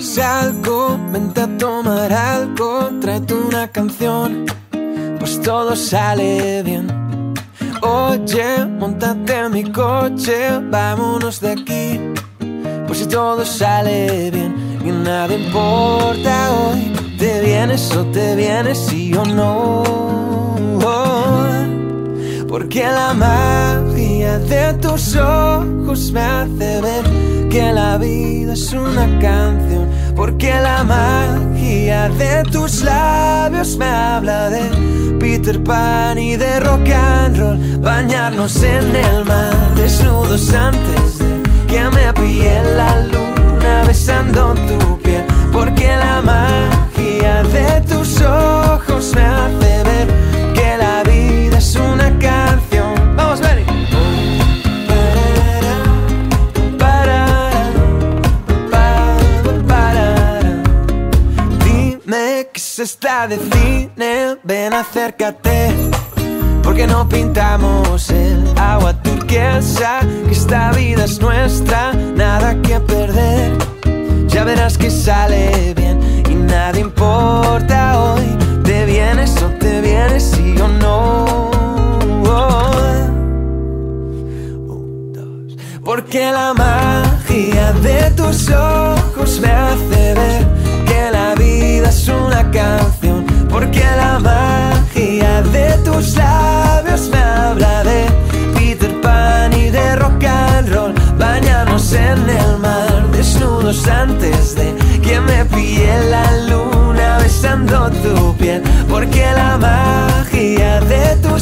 tomemos algo, vente a tomar algo, tráete una canción, pues todo sale bien. Oye, montate en mi coche, vámonos de aquí, pues si todo sale bien y nada importa hoy, te vienes o te vienes, sí o no. Porque la magia de tus ojos me hace ver la vida es una canción. Porque la magia de tus labios me habla de Peter Pan y de rock and roll. Bañarnos en el mar, desnudos antes de que me pille la luna besando tu se está de cine, ven acércate. Porque no pintamos el agua turquesa, que esta vida es nuestra, nada que perder. Ya verás que sale bien y nada importa hoy. Te vienes o te vienes, sí o no. Porque la magia de tus ojos me hace ver tus labios me habla de Peter Pan y de rock and roll. Bañarnos en el mar, desnudos antes de que me pille la luna besando tu piel. Porque la magia de tus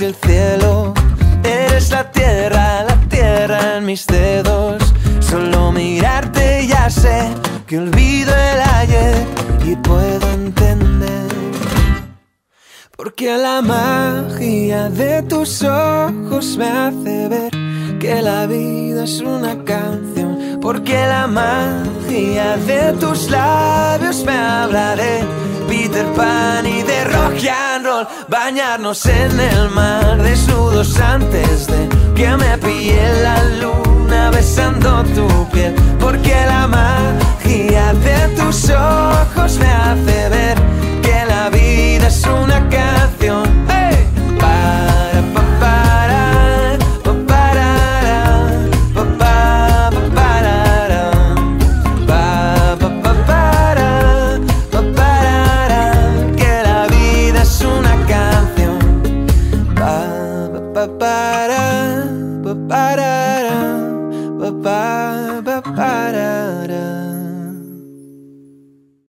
el cielo. Eres la tierra, la tierra en mis dedos. Solo mirarte ya sé que olvido el ayer y puedo entender. Porque la magia de tus ojos me hace ver que la vida es una canción. Porque la magia de tus labios me habla de Peter Pan y de rock and roll. Bañarnos en el mar ba ba ba da.